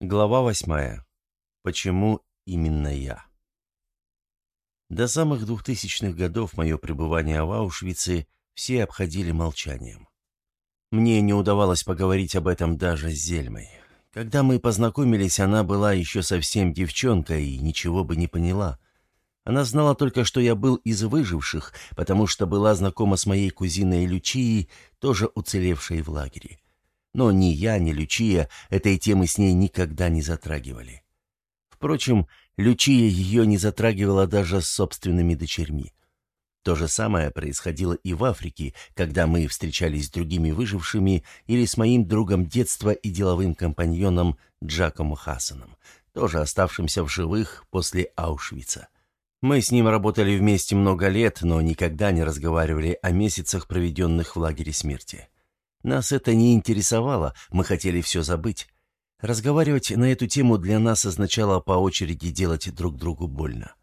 Глава восьмая. Почему именно я? До самых двухтысячных годов мое пребывание в Аушвице все обходили молчанием. Мне не удавалось поговорить об этом даже с Зельмой. Когда мы познакомились, она была еще совсем девчонкой и ничего бы не поняла. Она знала только, что я был из выживших, потому что была знакома с моей кузиной Лючией, тоже уцелевшей в лагере. Но ни я, ни Лючия этой темы с ней никогда не затрагивали. Впрочем, Лючия ее не затрагивала даже с собственными дочерьми. То же самое происходило и в Африке, когда мы встречались с другими выжившими или с моим другом детства и деловым компаньоном Джаком Хасаном, тоже оставшимся в живых после Аушвица. Мы с ним работали вместе много лет, но никогда не разговаривали о месяцах, проведенных в лагере смерти. Нас это не интересовало, мы хотели все забыть. Разговаривать на эту тему для нас означало по очереди делать друг другу больно.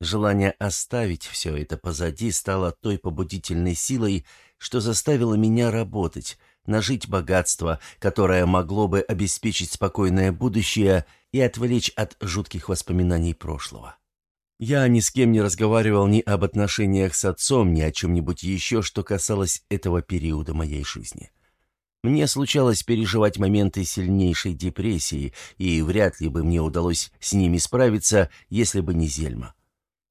Желание оставить все это позади стало той побудительной силой, что заставило меня работать, нажить богатство, которое могло бы обеспечить спокойное будущее и отвлечь от жутких воспоминаний прошлого. Я ни с кем не разговаривал ни об отношениях с отцом, ни о чем-нибудь еще, что касалось этого периода моей жизни. Мне случалось переживать моменты сильнейшей депрессии, и вряд ли бы мне удалось с ними справиться, если бы не Зельма.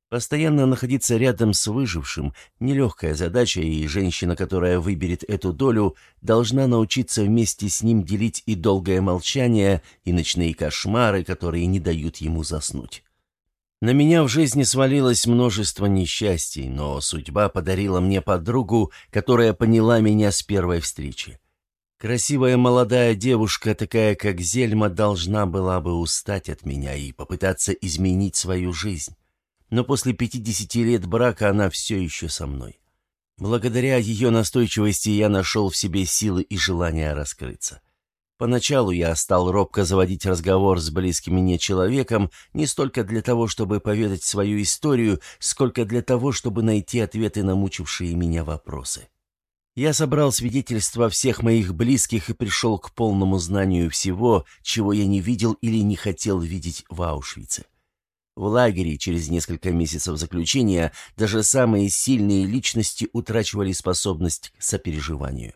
Постоянно находиться рядом с выжившим – нелегкая задача, и женщина, которая выберет эту долю, должна научиться вместе с ним делить и долгое молчание, и ночные кошмары, которые не дают ему заснуть. На меня в жизни свалилось множество несчастий, но судьба подарила мне подругу, которая поняла меня с первой встречи. Красивая молодая девушка, такая как Зельма, должна была бы устать от меня и попытаться изменить свою жизнь. Но после 50 лет брака она все еще со мной. Благодаря ее настойчивости я нашел в себе силы и желание раскрыться. Поначалу я стал робко заводить разговор с близким мне человеком не столько для того, чтобы поведать свою историю, сколько для того, чтобы найти ответы на мучившие меня вопросы. Я собрал свидетельства всех моих близких и пришел к полному знанию всего, чего я не видел или не хотел видеть в Аушвице. В лагере через несколько месяцев заключения даже самые сильные личности утрачивали способность к сопереживанию.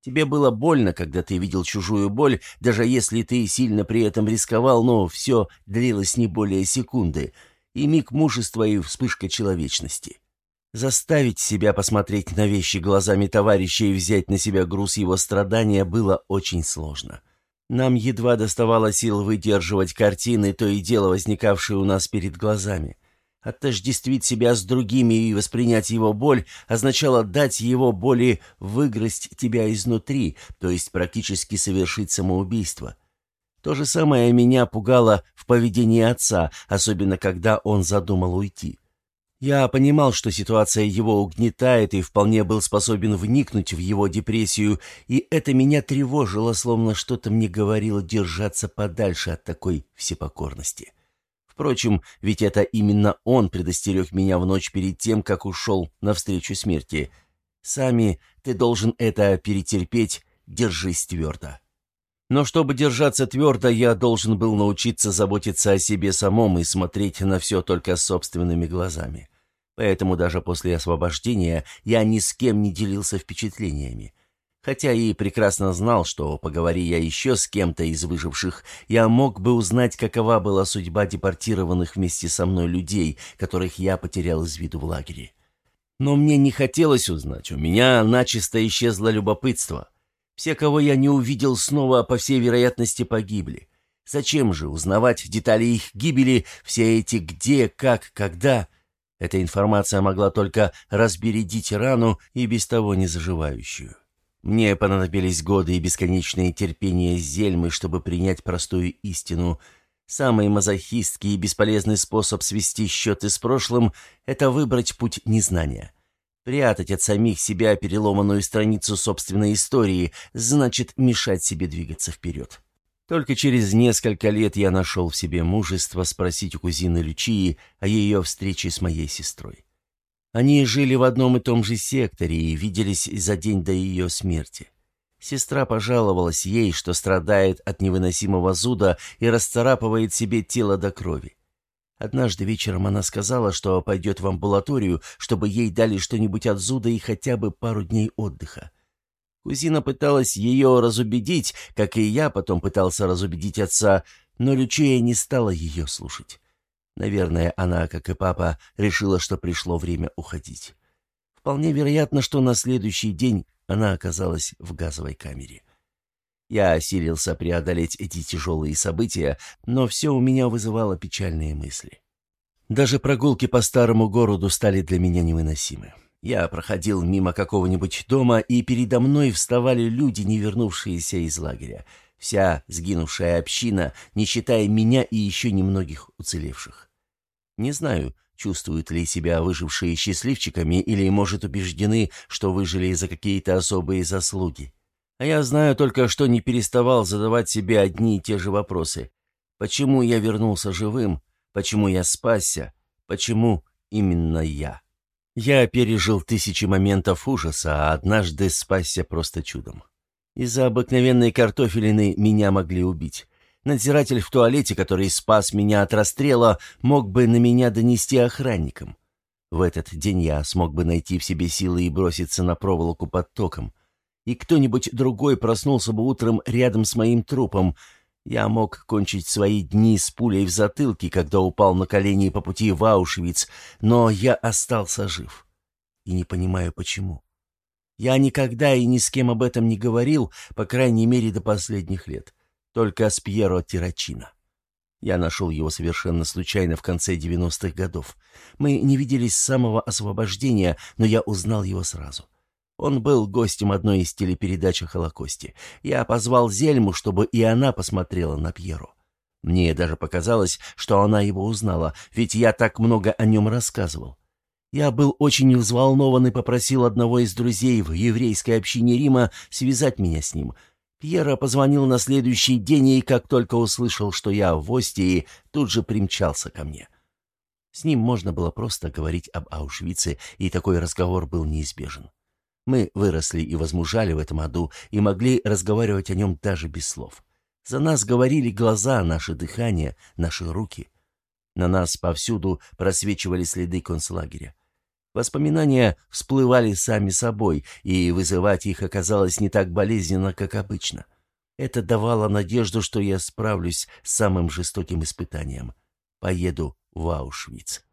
Тебе было больно, когда ты видел чужую боль, даже если ты сильно при этом рисковал, но все длилось не более секунды, и миг мужества и вспышка человечности. Заставить себя посмотреть на вещи глазами товарища и взять на себя груз его страдания было очень сложно. Нам едва доставало сил выдерживать картины, то и дело возникавшие у нас перед глазами. Отождествить себя с другими и воспринять его боль означало дать его боли выгрызть тебя изнутри, то есть практически совершить самоубийство. То же самое меня пугало в поведении отца, особенно когда он задумал уйти. Я понимал, что ситуация его угнетает и вполне был способен вникнуть в его депрессию, и это меня тревожило, словно что-то мне говорило держаться подальше от такой всепокорности. Впрочем, ведь это именно он предостерег меня в ночь перед тем, как ушел навстречу смерти. «Сами ты должен это перетерпеть, держись твердо». Но чтобы держаться твердо, я должен был научиться заботиться о себе самом и смотреть на все только собственными глазами. Поэтому даже после освобождения я ни с кем не делился впечатлениями. Хотя и прекрасно знал, что, поговори я еще с кем-то из выживших, я мог бы узнать, какова была судьба депортированных вместе со мной людей, которых я потерял из виду в лагере. Но мне не хотелось узнать, у меня начисто исчезло любопытство. Все, кого я не увидел, снова, по всей вероятности, погибли. Зачем же узнавать детали их гибели, все эти где, как, когда? Эта информация могла только разбередить рану и без того не заживающую. Мне понадобились годы и бесконечное терпение Зельмы, чтобы принять простую истину. Самый мазохистский и бесполезный способ свести счеты с прошлым — это выбрать путь незнания. Прятать от самих себя переломанную страницу собственной истории значит мешать себе двигаться вперед. Только через несколько лет я нашел в себе мужество спросить у кузины Лючии о ее встрече с моей сестрой. Они жили в одном и том же секторе и виделись за день до ее смерти. Сестра пожаловалась ей, что страдает от невыносимого зуда и расцарапывает себе тело до крови. Однажды вечером она сказала, что пойдет в амбулаторию, чтобы ей дали что-нибудь от зуда и хотя бы пару дней отдыха. Кузина пыталась ее разубедить, как и я потом пытался разубедить отца, но Лючия не стала ее слушать. Наверное, она, как и папа, решила, что пришло время уходить. Вполне вероятно, что на следующий день она оказалась в газовой камере. Я осилился преодолеть эти тяжелые события, но все у меня вызывало печальные мысли. Даже прогулки по старому городу стали для меня невыносимы. Я проходил мимо какого-нибудь дома, и передо мной вставали люди, не вернувшиеся из лагеря. Вся сгинувшая община, не считая меня и еще немногих уцелевших. Не знаю, Чувствуют ли себя выжившие счастливчиками или, может, убеждены, что выжили за какие-то особые заслуги? А я знаю только, что не переставал задавать себе одни и те же вопросы. Почему я вернулся живым? Почему я спасся? Почему именно я? Я пережил тысячи моментов ужаса, а однажды спасся просто чудом. Из-за обыкновенной картофелины меня могли убить. Надзиратель в туалете, который спас меня от расстрела, мог бы на меня донести охранникам. В этот день я смог бы найти в себе силы и броситься на проволоку под током. И кто-нибудь другой проснулся бы утром рядом с моим трупом. Я мог кончить свои дни с пулей в затылке, когда упал на колени по пути в Аушвиц, но я остался жив. И не понимаю, почему. Я никогда и ни с кем об этом не говорил, по крайней мере, до последних лет. Только с Пьеро Тирачино. Я нашел его совершенно случайно в конце 90-х годов. Мы не виделись с самого освобождения, но я узнал его сразу. Он был гостем одной из телепередач о Холокосте. Я позвал Зельму, чтобы и она посмотрела на Пьеро. Мне даже показалось, что она его узнала, ведь я так много о нем рассказывал. Я был очень взволнован и попросил одного из друзей в еврейской общине Рима связать меня с ним — Пьера позвонил на следующий день и, как только услышал, что я в Остии, тут же примчался ко мне. С ним можно было просто говорить об Аушвице, и такой разговор был неизбежен. Мы выросли и возмужали в этом аду, и могли разговаривать о нем даже без слов. За нас говорили глаза, наше дыхание, наши руки. На нас повсюду просвечивали следы концлагеря. Воспоминания всплывали сами собой, и вызывать их оказалось не так болезненно, как обычно. Это давало надежду, что я справлюсь с самым жестоким испытанием. Поеду в Аушвиц.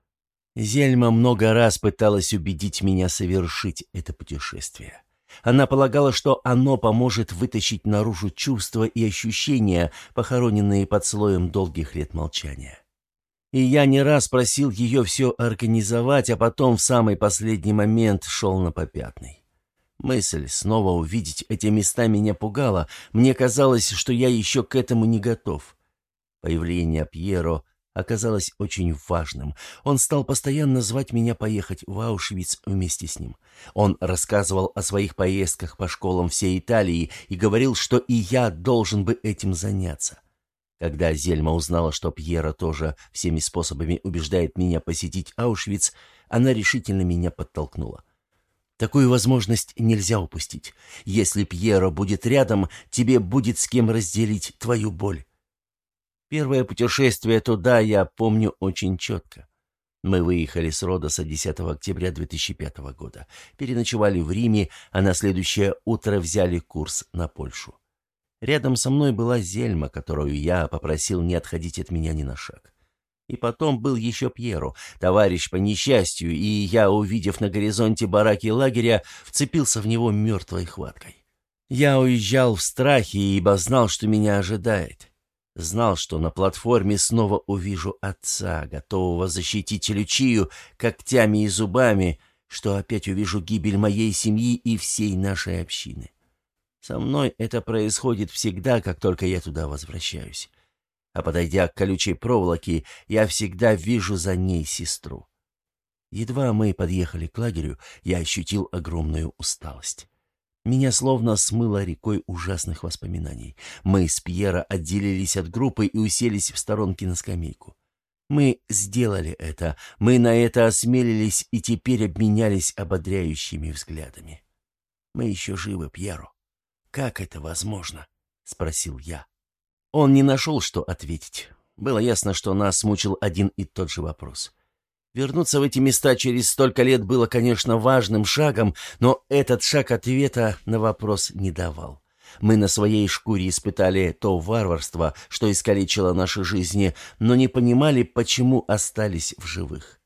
Зельма много раз пыталась убедить меня совершить это путешествие. Она полагала, что оно поможет вытащить наружу чувства и ощущения, похороненные под слоем долгих лет молчания. И я не раз просил ее все организовать, а потом в самый последний момент шел на попятный. Мысль снова увидеть эти места меня пугала. Мне казалось, что я еще к этому не готов. Появление Пьеро оказалось очень важным. Он стал постоянно звать меня поехать в Аушвиц вместе с ним. Он рассказывал о своих поездках по школам всей Италии и говорил, что и я должен бы этим заняться. Когда Зельма узнала, что Пьера тоже всеми способами убеждает меня посетить Аушвиц, она решительно меня подтолкнула. Такую возможность нельзя упустить. Если Пьера будет рядом, тебе будет с кем разделить твою боль. Первое путешествие туда я помню очень четко. Мы выехали с Родоса 10 октября 2005 года, переночевали в Риме, а на следующее утро взяли курс на Польшу. Рядом со мной была Зельма, которую я попросил не отходить от меня ни на шаг. И потом был еще Пьеру, товарищ по несчастью, и я, увидев на горизонте бараки лагеря, вцепился в него мертвой хваткой. Я уезжал в страхе, ибо знал, что меня ожидает. Знал, что на платформе снова увижу отца, готового защитить Лючию когтями и зубами, что опять увижу гибель моей семьи и всей нашей общины. Со мной это происходит всегда, как только я туда возвращаюсь. А подойдя к колючей проволоке, я всегда вижу за ней сестру. Едва мы подъехали к лагерю, я ощутил огромную усталость. Меня словно смыло рекой ужасных воспоминаний. Мы с Пьера отделились от группы и уселись в сторонке на скамейку. Мы сделали это, мы на это осмелились и теперь обменялись ободряющими взглядами. Мы еще живы, Пьеро. «Как это возможно?» — спросил я. Он не нашел, что ответить. Было ясно, что нас мучил один и тот же вопрос. Вернуться в эти места через столько лет было, конечно, важным шагом, но этот шаг ответа на вопрос не давал. Мы на своей шкуре испытали то варварство, что искалечило наши жизни, но не понимали, почему остались в живых.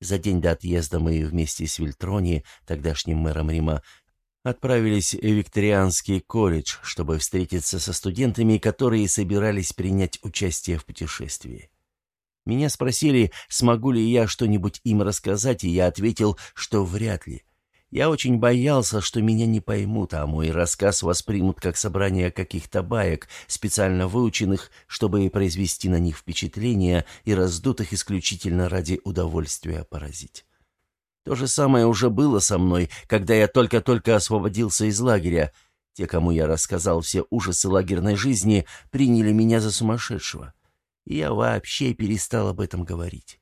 За день до отъезда мы вместе с Вильтрони, тогдашним мэром Рима, отправились в Викторианский колледж, чтобы встретиться со студентами, которые собирались принять участие в путешествии. Меня спросили, смогу ли я что-нибудь им рассказать, и я ответил, что вряд ли. Я очень боялся, что меня не поймут, а мой рассказ воспримут как собрание каких-то баек, специально выученных, чтобы произвести на них впечатление и раздутых исключительно ради удовольствия поразить. То же самое уже было со мной, когда я только-только освободился из лагеря. Те, кому я рассказал все ужасы лагерной жизни, приняли меня за сумасшедшего. И я вообще перестал об этом говорить.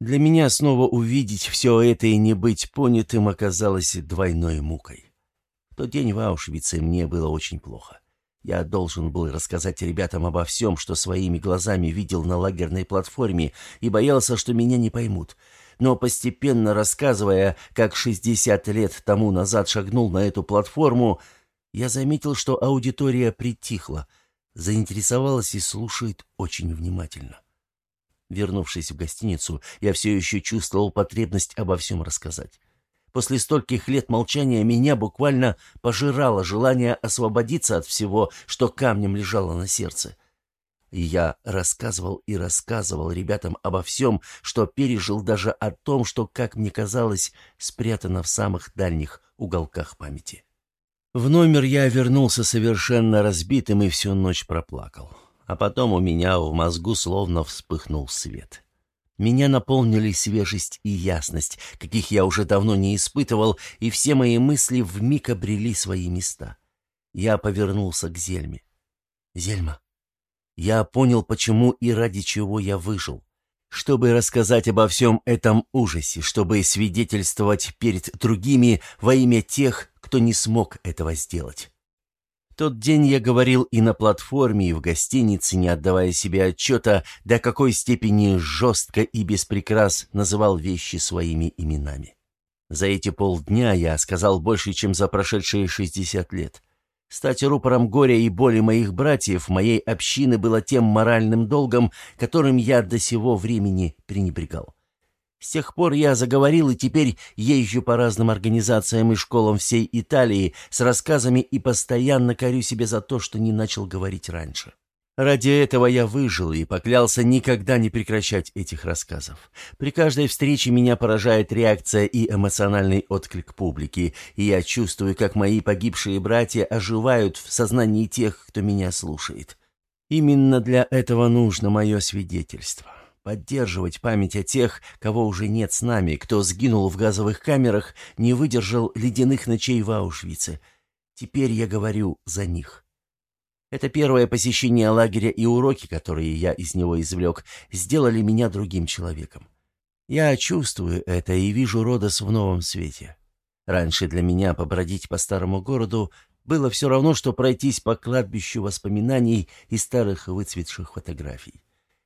Для меня снова увидеть все это и не быть понятым оказалось двойной мукой. В тот день в Аушвице мне было очень плохо. Я должен был рассказать ребятам обо всем, что своими глазами видел на лагерной платформе, и боялся, что меня не поймут. Но постепенно рассказывая, как 60 лет тому назад шагнул на эту платформу, я заметил, что аудитория притихла, заинтересовалась и слушает очень внимательно. Вернувшись в гостиницу, я все еще чувствовал потребность обо всем рассказать. После стольких лет молчания меня буквально пожирало желание освободиться от всего, что камнем лежало на сердце. И я рассказывал и рассказывал ребятам обо всем, что пережил даже о том, что, как мне казалось, спрятано в самых дальних уголках памяти. В номер я вернулся совершенно разбитым и всю ночь проплакал а потом у меня в мозгу словно вспыхнул свет. Меня наполнили свежесть и ясность, каких я уже давно не испытывал, и все мои мысли вмиг обрели свои места. Я повернулся к Зельме. «Зельма, я понял, почему и ради чего я выжил. Чтобы рассказать обо всем этом ужасе, чтобы свидетельствовать перед другими во имя тех, кто не смог этого сделать тот день я говорил и на платформе, и в гостинице, не отдавая себе отчета, до какой степени жестко и без прикрас называл вещи своими именами. За эти полдня я сказал больше, чем за прошедшие 60 лет. Стать рупором горя и боли моих братьев, моей общины, было тем моральным долгом, которым я до сего времени пренебрегал. С тех пор я заговорил и теперь езжу по разным организациям и школам всей Италии с рассказами и постоянно корю себе за то, что не начал говорить раньше. Ради этого я выжил и поклялся никогда не прекращать этих рассказов. При каждой встрече меня поражает реакция и эмоциональный отклик публики, и я чувствую, как мои погибшие братья оживают в сознании тех, кто меня слушает. Именно для этого нужно мое свидетельство поддерживать память о тех, кого уже нет с нами, кто сгинул в газовых камерах, не выдержал ледяных ночей в Аушвице. Теперь я говорю за них. Это первое посещение лагеря и уроки, которые я из него извлек, сделали меня другим человеком. Я чувствую это и вижу Родос в новом свете. Раньше для меня побродить по старому городу было все равно, что пройтись по кладбищу воспоминаний и старых выцветших фотографий.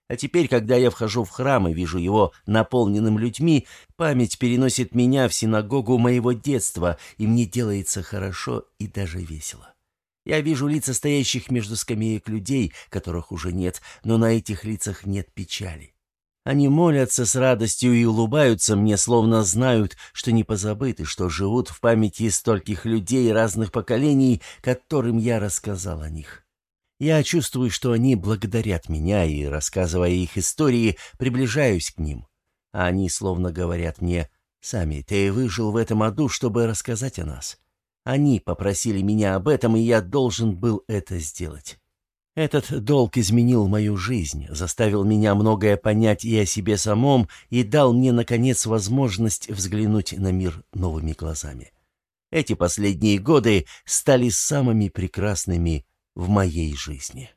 А теперь, когда я вхожу в храм и вижу его наполненным людьми, память переносит меня в синагогу моего детства, и мне делается хорошо и даже весело. Я вижу лица стоящих между скамеек людей, которых уже нет, но на этих лицах нет печали. Они молятся с радостью и улыбаются мне, словно знают, что не позабыты, что живут в памяти стольких людей разных поколений, которым я рассказал о них. Я чувствую, что они благодарят меня, и, рассказывая их истории, приближаюсь к ним. А они словно говорят мне, «Сами, ты выжил в этом аду, чтобы рассказать о нас». Они попросили меня об этом, и я должен был это сделать. Этот долг изменил мою жизнь, заставил меня многое понять и о себе самом, и дал мне, наконец, возможность взглянуть на мир новыми глазами. Эти последние годы стали самыми прекрасными в моей жизни.